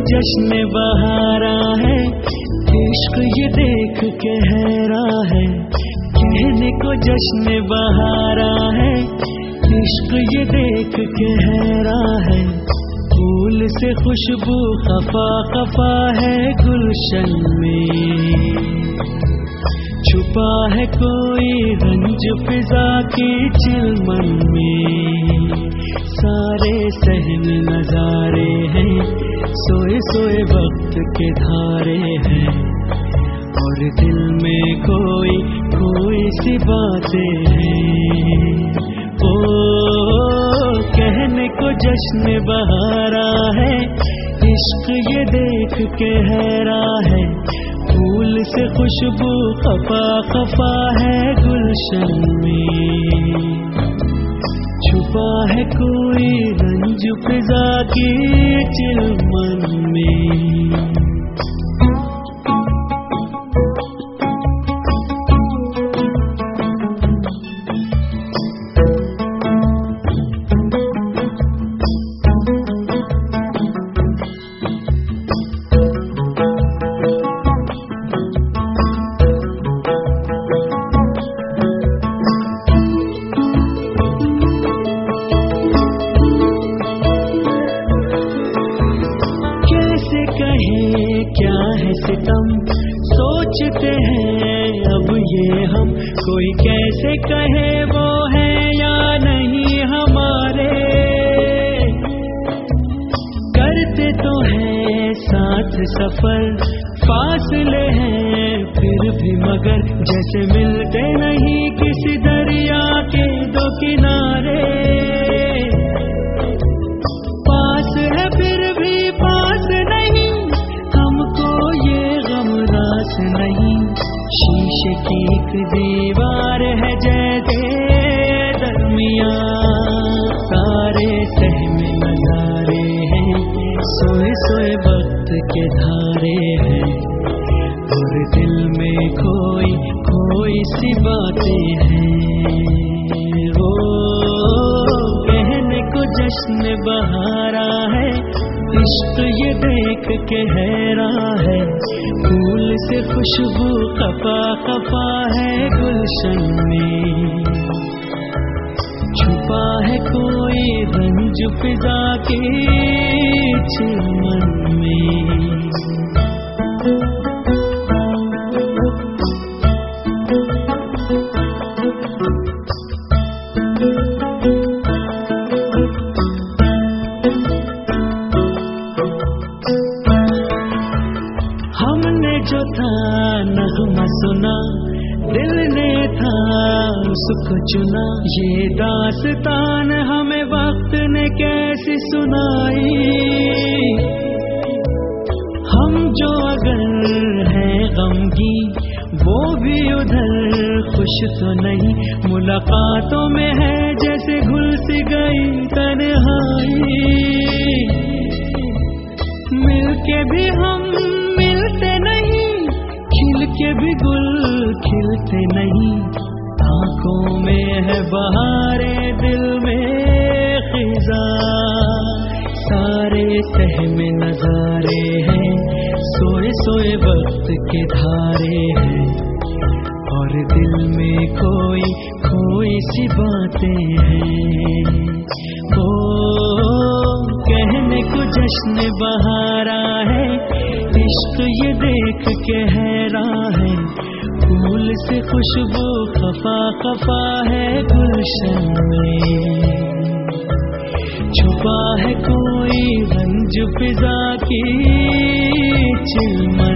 جشن بہارا ہے۔ عشق یہ دیکھ کے حیرا ہے۔ کہنے کو جشن بہارا ہے۔ عشق یہ دیکھ کے حیرا ہے۔ پھول سے خوشبو خفا خفا ہے گلشن میں۔ چھپا ہے کوئی رنج فضا کی چلمن میں۔ سارے سہن نظارے ہیں، سوئے سوئے وقت کے دھارے ہیں۔ اور دل میں کوئی کوئی سی باتیں ہیں۔ او، کہنے کو جشن بہارا ہے، عشق یہ دیکھ کے حیرا ہے۔ پھول سے خوشبو خفا خفا ہے گلشن میں۔ ہے کوئی رنج فضا کی چلمن میں۔ کہے وہ ہے یا نہیں ہمارے۔ کرتے تو ہیں ساتھ سفر، فاصلے ہیں پھر بھی مگر۔ جیسے ملتے نہیں کسی دریا کے دو کنارے۔ پاس ہے پھر بھی پاس نہیں، ہم کو یہ غم راس نہیں۔ شیشے کی ایک دیوار سوئے سوئے وقت کے دھارے ہیں۔ اور دل میں کوئی کوئی سی باتیں ہیں۔ وہ کہنے کو جشن بہارا ہے۔ عشق یہ دیکھ کے حیرا ہے۔ پھول سے خوشبو خفا خفا ہے گلشن میں۔ چھپا ہے کوئی رنج فضا کے۔ چمن میں۔ ہم نے جو تھا نغمہ سنا، دل نے تھا اس کو چنا۔ یہ داستان ہمیں وقت نے کیسی سنائی۔ خوش تو نہیں، ملاقاتوں میں ہے جیسے گھل سی گئی تنہائی۔ مل کے بھی ہم ملتے نہیں، کھل کے بھی گل کھلتے نہیں۔ آنکھوں میں ہے بہارے دل میں خزاں۔ سارے سہم نظارے ہیں، سوئے سوئے وقت کے دھارے ہیں۔ کوئی کوئی سی باتیں ہیں۔ او، کہنے کو جشن بہارا ہے، عشق یہ دیکھ کے حیرا ہے۔ پھول سے خوشبو خفا خفا ہے گلشن میں۔ چھپا ہے کوئی رنج فضا کی چلمن